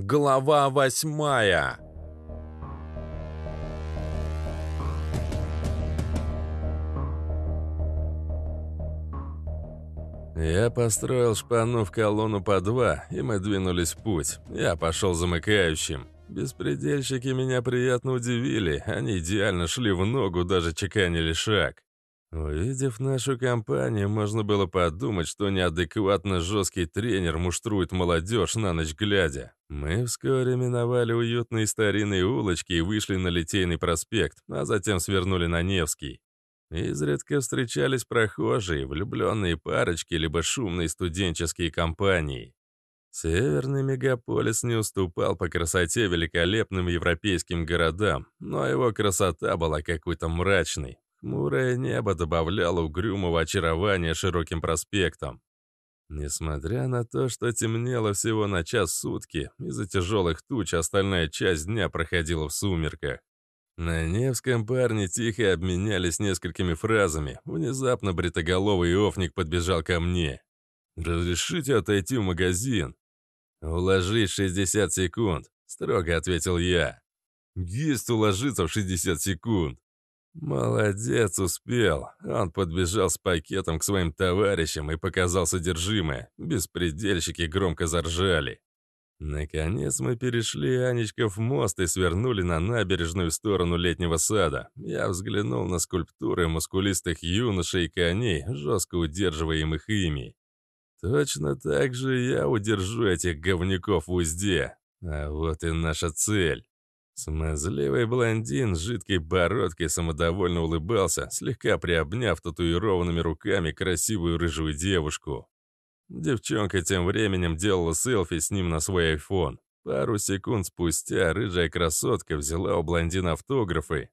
Глава восьмая Я построил шпану в колонну по два, и мы двинулись в путь. Я пошел замыкающим. Беспредельщики меня приятно удивили, они идеально шли в ногу, даже чеканили шаг. Увидев нашу компанию, можно было подумать, что неадекватно жесткий тренер муштрует молодежь на ночь глядя. Мы вскоре миновали уютные старинные улочки и вышли на Литейный проспект, а затем свернули на Невский. Изредка встречались прохожие, влюбленные парочки, либо шумные студенческие компании. Северный мегаполис не уступал по красоте великолепным европейским городам, но его красота была какой-то мрачной. Хмурое небо добавляло угрюмого очарования широким проспектам. Несмотря на то, что темнело всего на час сутки, из-за тяжелых туч остальная часть дня проходила в сумерках. На Невском парни тихо обменялись несколькими фразами. Внезапно бритоголовый офник подбежал ко мне. «Разрешите отойти в магазин?» «Уложись 60 секунд», — строго ответил я. «Есть уложиться в 60 секунд». Молодец, успел. Он подбежал с пакетом к своим товарищам и показал содержимое. Беспредельщики громко заржали. Наконец мы перешли Анечков мост и свернули на набережную сторону летнего сада. Я взглянул на скульптуры мускулистых юношей и коней, жестко удерживаемых ими. Точно так же я удержу этих говнюков в узде. А вот и наша цель. Смазливый блондин с жидкой бородкой самодовольно улыбался, слегка приобняв татуированными руками красивую рыжую девушку. Девчонка тем временем делала селфи с ним на свой айфон. Пару секунд спустя рыжая красотка взяла у блондина автографы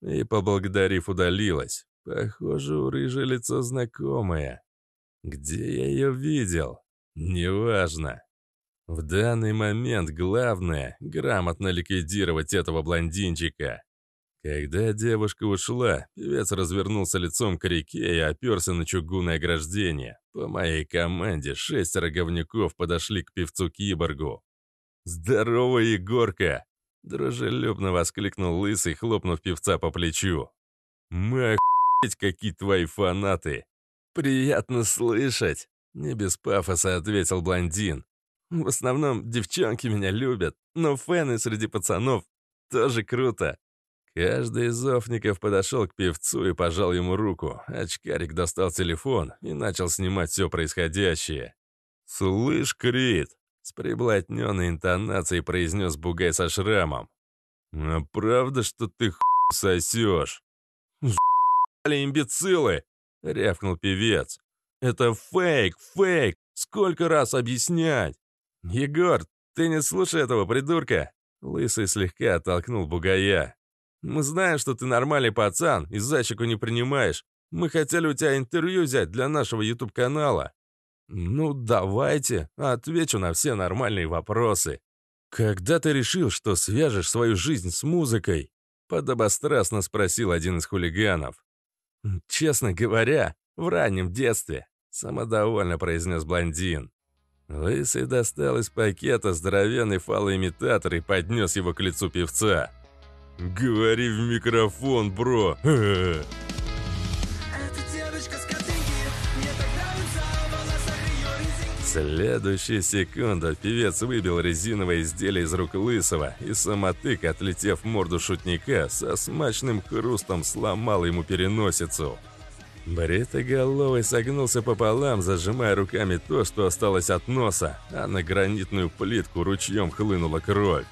и, поблагодарив, удалилась. Похоже, у рыжей лицо знакомое. Где я ее видел? Неважно. В данный момент главное — грамотно ликвидировать этого блондинчика. Когда девушка ушла, певец развернулся лицом к реке и оперся на чугунное ограждение. По моей команде шестеро говнюков подошли к певцу-киборгу. «Здорово, Егорка!» — дружелюбно воскликнул Лысый, хлопнув певца по плечу. «Мы охуеть, какие твои фанаты!» «Приятно слышать!» — не без пафоса ответил блондин. «В основном девчонки меня любят, но фэны среди пацанов тоже круто. Каждый из офников подошел к певцу и пожал ему руку. Очкарик достал телефон и начал снимать все происходящее. «Слышь, Крит!» — с приблотненной интонацией произнес бугай со шрамом. «А правда, что ты х** сосешь?» «С***ли имбецилы!» — рявкнул певец. «Это фейк, фейк! Сколько раз объяснять?» «Егор, ты не слушай этого придурка!» Лысый слегка оттолкнул бугая. Мы знаем, что ты нормальный пацан и зайчику не принимаешь. Мы хотели у тебя интервью взять для нашего YouTube-канала. Ну, давайте, отвечу на все нормальные вопросы. Когда ты решил, что свяжешь свою жизнь с музыкой? Подобострастно спросил один из хулиганов. Честно говоря, в раннем детстве, самодовольно произнес блондин. Лысый достал из пакета здоровенный фалоимитатор и поднес его к лицу певца. Говори в микрофон, бро. Следующая секунда певец выбил резиновое изделие из рук Лысого, и самотык, отлетев в морду шутника, со смачным хрустом сломал ему переносицу. Бритоголовый согнулся пополам, зажимая руками то, что осталось от носа, а на гранитную плитку ручьем хлынула кровь.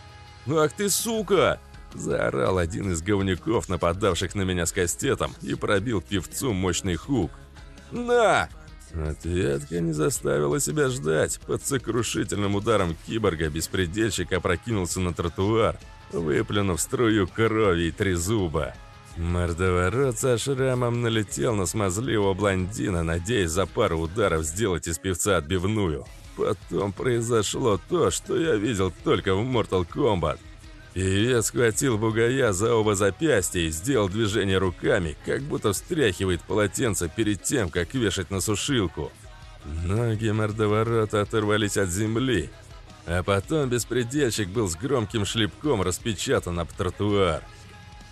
«Ах ты, сука!» Заорал один из говнюков, нападавших на меня с кастетом, и пробил певцу мощный хук. «На!» Ответка не заставила себя ждать. Под сокрушительным ударом киборга беспредельщик опрокинулся на тротуар, выплюнув струю крови и три зуба. Мордоворот со шрамом налетел на смазливого блондина, надеясь за пару ударов сделать из певца отбивную. Потом произошло то, что я видел только в Mortal Kombat – Певец схватил бугая за оба запястья и сделал движение руками, как будто встряхивает полотенце перед тем, как вешать на сушилку. Ноги мордоворота оторвались от земли. А потом беспредельщик был с громким шлепком распечатан об тротуар.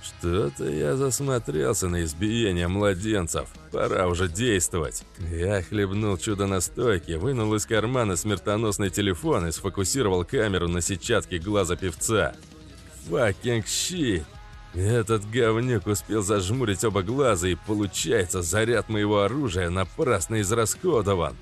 Что-то я засмотрелся на избиение младенцев. Пора уже действовать. Я хлебнул чудо настойки, вынул из кармана смертоносный телефон и сфокусировал камеру на сетчатке глаза певца. Факинг щит! Этот говнюк успел зажмурить оба глаза, и получается, заряд моего оружия напрасно израсходован.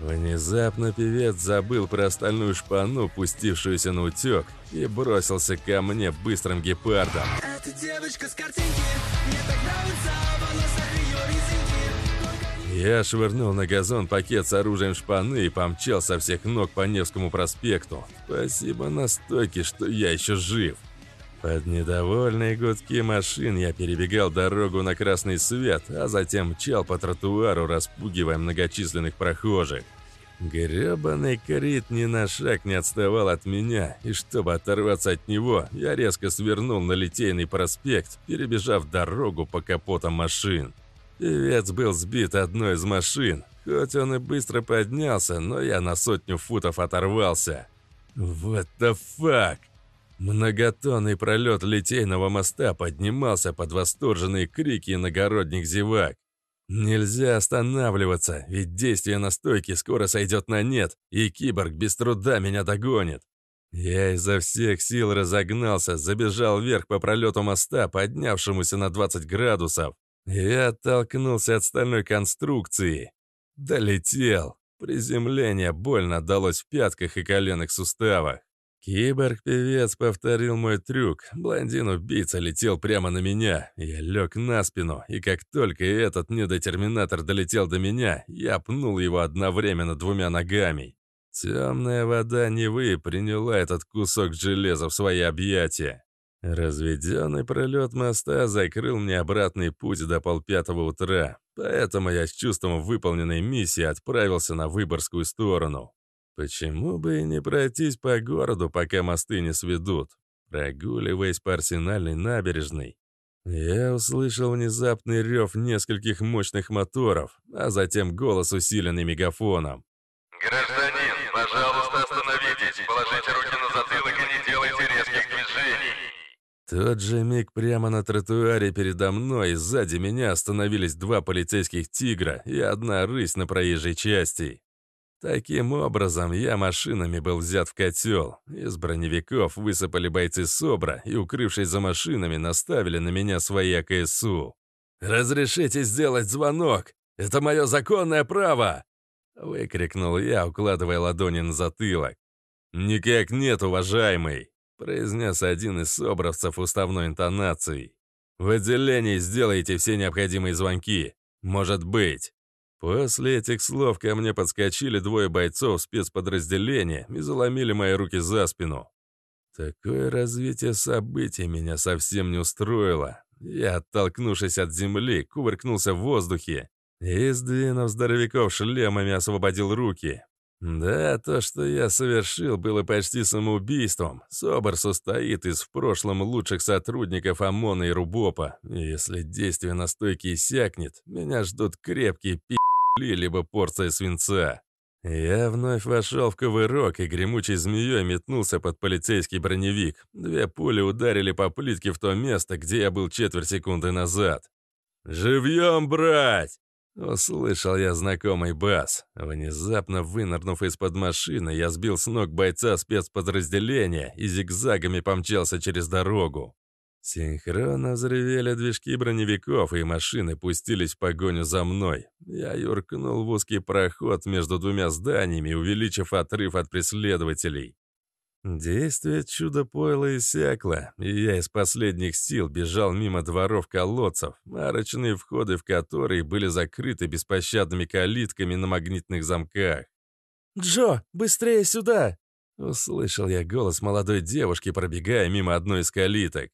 Внезапно певец забыл про остальную шпану, пустившуюся на утек, и бросился ко мне быстрым гепардом. Эта девочка с картинки, мне так нравится, в волосах ее резинки. Я швырнул на газон пакет с оружием шпаны и помчал со всех ног по Невскому проспекту. Спасибо настойке, что я еще жив. Под недовольные гудки машин я перебегал дорогу на красный свет, а затем мчал по тротуару, распугивая многочисленных прохожих. Гребаный Крит ни на шаг не отставал от меня, и чтобы оторваться от него, я резко свернул на Литейный проспект, перебежав дорогу по капотам машин. Певец был сбит одной из машин, хоть он и быстро поднялся, но я на сотню футов оторвался. What the fuck? Многотонный пролет Литейного моста поднимался под восторженные крики иногородних зевак. Нельзя останавливаться, ведь действие настойки скоро сойдет на нет, и киборг без труда меня догонит. Я изо всех сил разогнался, забежал вверх по пролету моста, поднявшемуся на 20 градусов, и оттолкнулся от стальной конструкции. Долетел. Приземление больно далось в пятках и коленных суставах. Киборг-певец повторил мой трюк. Блондин-убийца летел прямо на меня. Я лег на спину, и как только этот недотерминатор долетел до меня, я пнул его одновременно двумя ногами. Темная вода Невы приняла этот кусок железа в свои объятия. Разведенный пролет моста закрыл мне обратный путь до полпятого утра, поэтому я с чувством выполненной миссии отправился на Выборгскую сторону. Почему бы и не пройтись по городу, пока мосты не сведут? Прогуливаясь по арсенальной набережной, я услышал внезапный рев нескольких мощных моторов, а затем голос, усиленный мегафоном. «Гражданин, пожалуйста, остановитесь, положите руки на затылок и не делайте резких движений!» Тот же миг прямо на тротуаре передо мной и сзади меня остановились два полицейских «Тигра» и одна рысь на проезжей части. Таким образом, я машинами был взят в котел. Из броневиков высыпали бойцы СОБРа и, укрывшись за машинами, наставили на меня свои АКСУ. «Разрешите сделать звонок! Это мое законное право!» Выкрикнул я, укладывая ладони на затылок. «Никак нет, уважаемый!» произнес один из собравцев уставной интонацией. «В отделении сделайте все необходимые звонки. Может быть». После этих слов ко мне подскочили двое бойцов спецподразделения и заломили мои руки за спину. Такое развитие событий меня совсем не устроило. Я, оттолкнувшись от земли, кувыркнулся в воздухе и, сдвинув здоровяков шлемами, освободил руки. Да, то, что я совершил, было почти самоубийством. СОБР состоит из в прошлом лучших сотрудников ОМОНа и РУБОПа. если действие настойки иссякнет, меня ждут крепкие пи*** либо порция свинца. Я вновь вошел в ковырок и гремучей змеей метнулся под полицейский броневик. Две пули ударили по плитке в то место, где я был четверть секунды назад. «Живьем, брать!» Услышал я знакомый бас. Внезапно вынырнув из-под машины, я сбил с ног бойца спецподразделения и зигзагами помчался через дорогу. Синхронно взревели движки броневиков, и машины пустились в погоню за мной. Я юркнул в узкий проход между двумя зданиями, увеличив отрыв от преследователей. Действие чудо-пойла иссякло, и я из последних сил бежал мимо дворов колодцев, арочные входы в которые были закрыты беспощадными калитками на магнитных замках. «Джо, быстрее сюда!» Услышал я голос молодой девушки, пробегая мимо одной из калиток.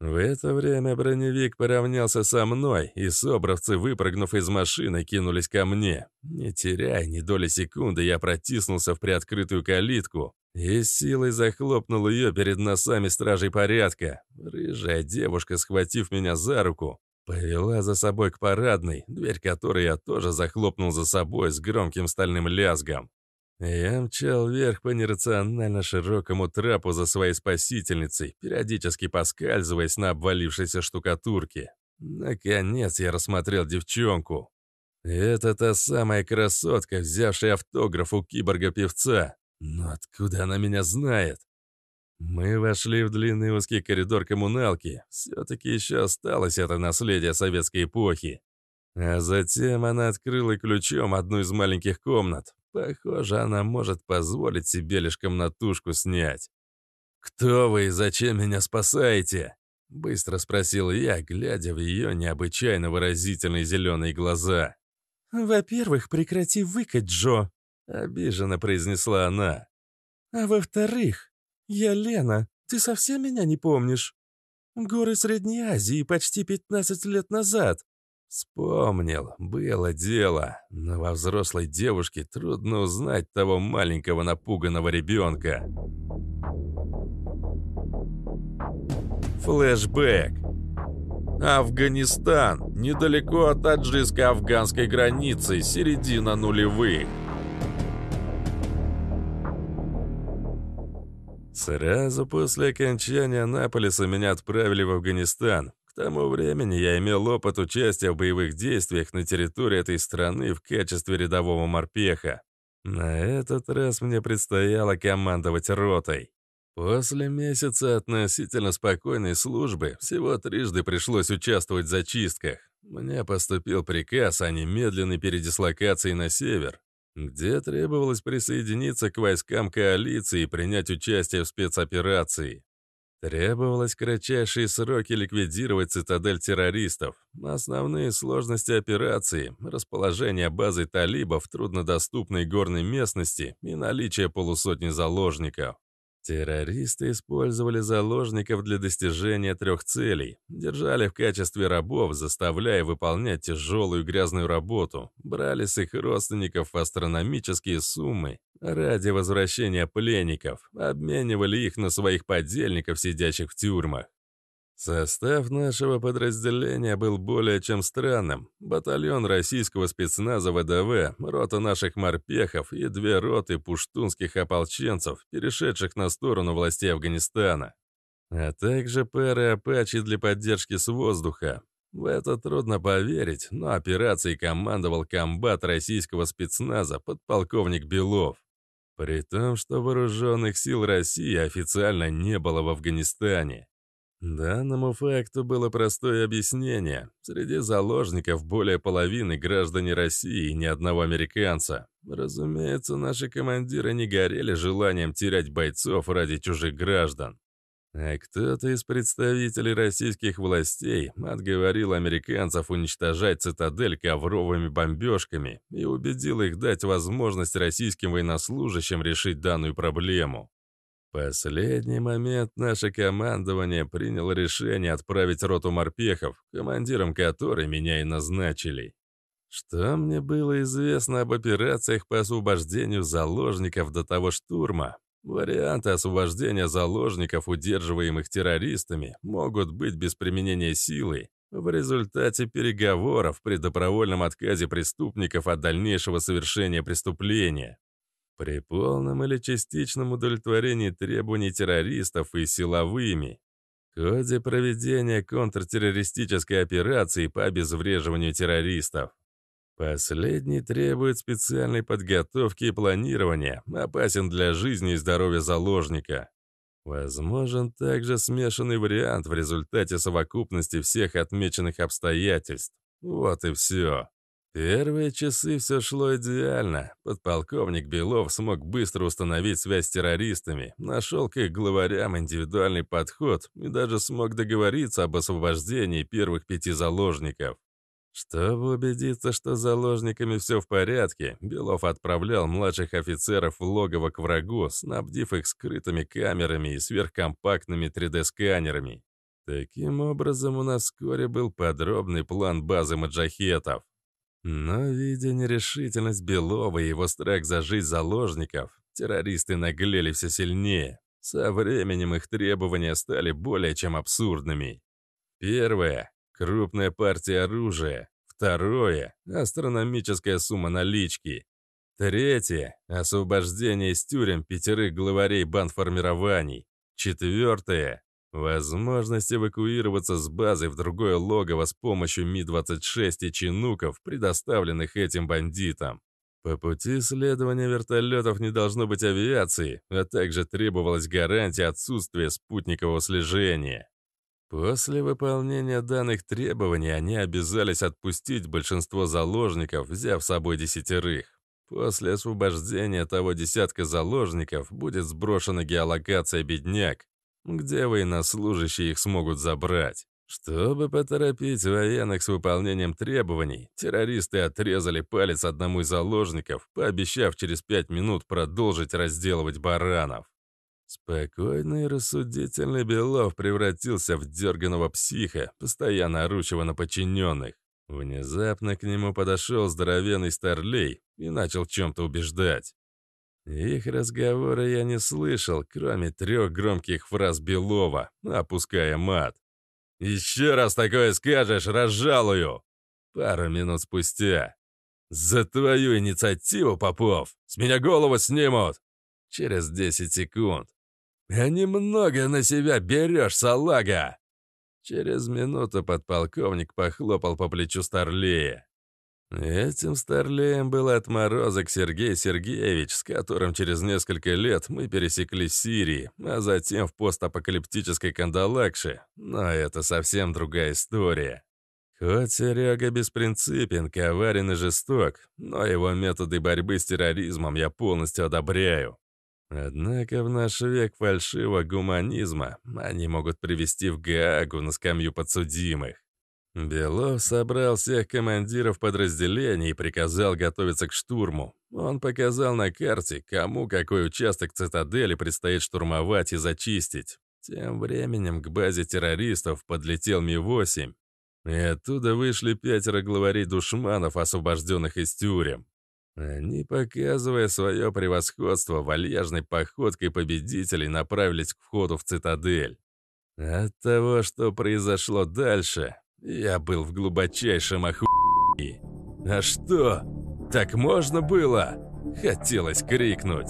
В это время броневик поравнялся со мной, и собравцы, выпрыгнув из машины, кинулись ко мне. Не теряя ни доли секунды, я протиснулся в приоткрытую калитку и силой захлопнул ее перед носами стражей порядка. Рыжая девушка, схватив меня за руку, повела за собой к парадной, дверь которой я тоже захлопнул за собой с громким стальным лязгом. Я мчал вверх по нерационально широкому трапу за своей спасительницей, периодически поскальзываясь на обвалившейся штукатурке. Наконец я рассмотрел девчонку. Это та самая красотка, взявшая автограф у киборга-певца. Но откуда она меня знает? Мы вошли в длинный узкий коридор коммуналки. Все-таки еще осталось это наследие советской эпохи. А затем она открыла ключом одну из маленьких комнат. Похоже, она может позволить себе лишь комнатушку снять. «Кто вы и зачем меня спасаете?» Быстро спросил я, глядя в ее необычайно выразительные зеленые глаза. «Во-первых, прекрати выкать, Джо», — обиженно произнесла она. «А во-вторых, я Лена, ты совсем меня не помнишь? Горы Средней Азии почти 15 лет назад. Вспомнил, было дело, но во взрослой девушке трудно узнать того маленького напуганного ребенка. Флэшбэк. Афганистан. Недалеко от таджикско-афганской границы, середина нулевых. Сразу после окончания Анаполиса меня отправили в Афганистан. К тому времени я имел опыт участия в боевых действиях на территории этой страны в качестве рядового морпеха. На этот раз мне предстояло командовать ротой. После месяца относительно спокойной службы всего трижды пришлось участвовать в зачистках. Мне поступил приказ о немедленной передислокации на север, где требовалось присоединиться к войскам коалиции и принять участие в спецоперации. Требовалось кратчайшие сроки ликвидировать цитадель террористов. Основные сложности операции, расположение базы талибов в труднодоступной горной местности и наличие полусотни заложников. Террористы использовали заложников для достижения трех целей. Держали в качестве рабов, заставляя выполнять тяжелую грязную работу. Брали с их родственников астрономические суммы ради возвращения пленников. Обменивали их на своих подельников, сидящих в тюрьмах. Состав нашего подразделения был более чем странным. Батальон российского спецназа ВДВ, рота наших морпехов и две роты пуштунских ополченцев, перешедших на сторону властей Афганистана. А также пары «Апачи» для поддержки с воздуха. В это трудно поверить, но операцией командовал комбат российского спецназа, подполковник Белов. При том, что вооруженных сил России официально не было в Афганистане. Данному факту было простое объяснение. Среди заложников более половины граждане России и ни одного американца. Разумеется, наши командиры не горели желанием терять бойцов ради чужих граждан. А кто-то из представителей российских властей отговорил американцев уничтожать цитадель ковровыми бомбежками и убедил их дать возможность российским военнослужащим решить данную проблему последний момент наше командование приняло решение отправить роту морпехов, командиром которой меня и назначили. Что мне было известно об операциях по освобождению заложников до того штурма? Варианты освобождения заложников, удерживаемых террористами, могут быть без применения силы в результате переговоров при добровольном отказе преступников от дальнейшего совершения преступления. При полном или частичном удовлетворении требований террористов и силовыми. В ходе проведения контртеррористической операции по обезвреживанию террористов. Последний требует специальной подготовки и планирования, опасен для жизни и здоровья заложника. Возможен также смешанный вариант в результате совокупности всех отмеченных обстоятельств. Вот и все. Первые часы все шло идеально. Подполковник Белов смог быстро установить связь с террористами, нашел к их главарям индивидуальный подход и даже смог договориться об освобождении первых пяти заложников. Чтобы убедиться, что с заложниками все в порядке, Белов отправлял младших офицеров в логово к врагу, снабдив их скрытыми камерами и сверхкомпактными 3D-сканерами. Таким образом, у нас вскоре был подробный план базы маджахетов. Но, видя нерешительность Белова и его страх за жизнь заложников, террористы наглели все сильнее. Со временем их требования стали более чем абсурдными. Первое – крупная партия оружия. Второе – астрономическая сумма налички. Третье – освобождение из тюрем пятерых главарей бандформирований. Четвертое – возможность эвакуироваться с базы в другое логово с помощью Ми-26 и чинуков, предоставленных этим бандитам. По пути следования вертолетов не должно быть авиации, а также требовалась гарантия отсутствия спутникового слежения. После выполнения данных требований они обязались отпустить большинство заложников, взяв с собой десятерых. После освобождения того десятка заложников будет сброшена геолокация «Бедняк», где военнослужащие их смогут забрать. Чтобы поторопить военных с выполнением требований, террористы отрезали палец одному из заложников, пообещав через пять минут продолжить разделывать баранов. Спокойный и рассудительный Белов превратился в дерганого психа, постоянно орущего на подчиненных. Внезапно к нему подошел здоровенный старлей и начал чем-то убеждать. Их разговоры я не слышал, кроме трех громких фраз Белова, опуская мат. «Еще раз такое скажешь, разжалую!» Пару минут спустя. «За твою инициативу, Попов! С меня голову снимут!» Через 10 секунд. «А немного на себя берешь, салага!» Через минуту подполковник похлопал по плечу Старлея. Этим Старлеем был отморозок Сергей Сергеевич, с которым через несколько лет мы пересеклись в Сирии, а затем в постапокалиптической Кандалакше. Но это совсем другая история. Хоть Серега беспринципен, коварен и жесток, но его методы борьбы с терроризмом я полностью одобряю. Однако в наш век фальшивого гуманизма они могут привести в Гаагу на скамью подсудимых. Белов собрал всех командиров подразделений и приказал готовиться к штурму. Он показал на карте, кому какой участок цитадели предстоит штурмовать и зачистить. Тем временем к базе террористов подлетел Ми-8, и оттуда вышли пятеро главарей душманов, освобожденных из тюрем. Они, показывая свое превосходство, вальяжной походкой победителей направились к входу в цитадель. От того, что произошло дальше, я был в глубочайшем охуении. А что? Так можно было? Хотелось крикнуть.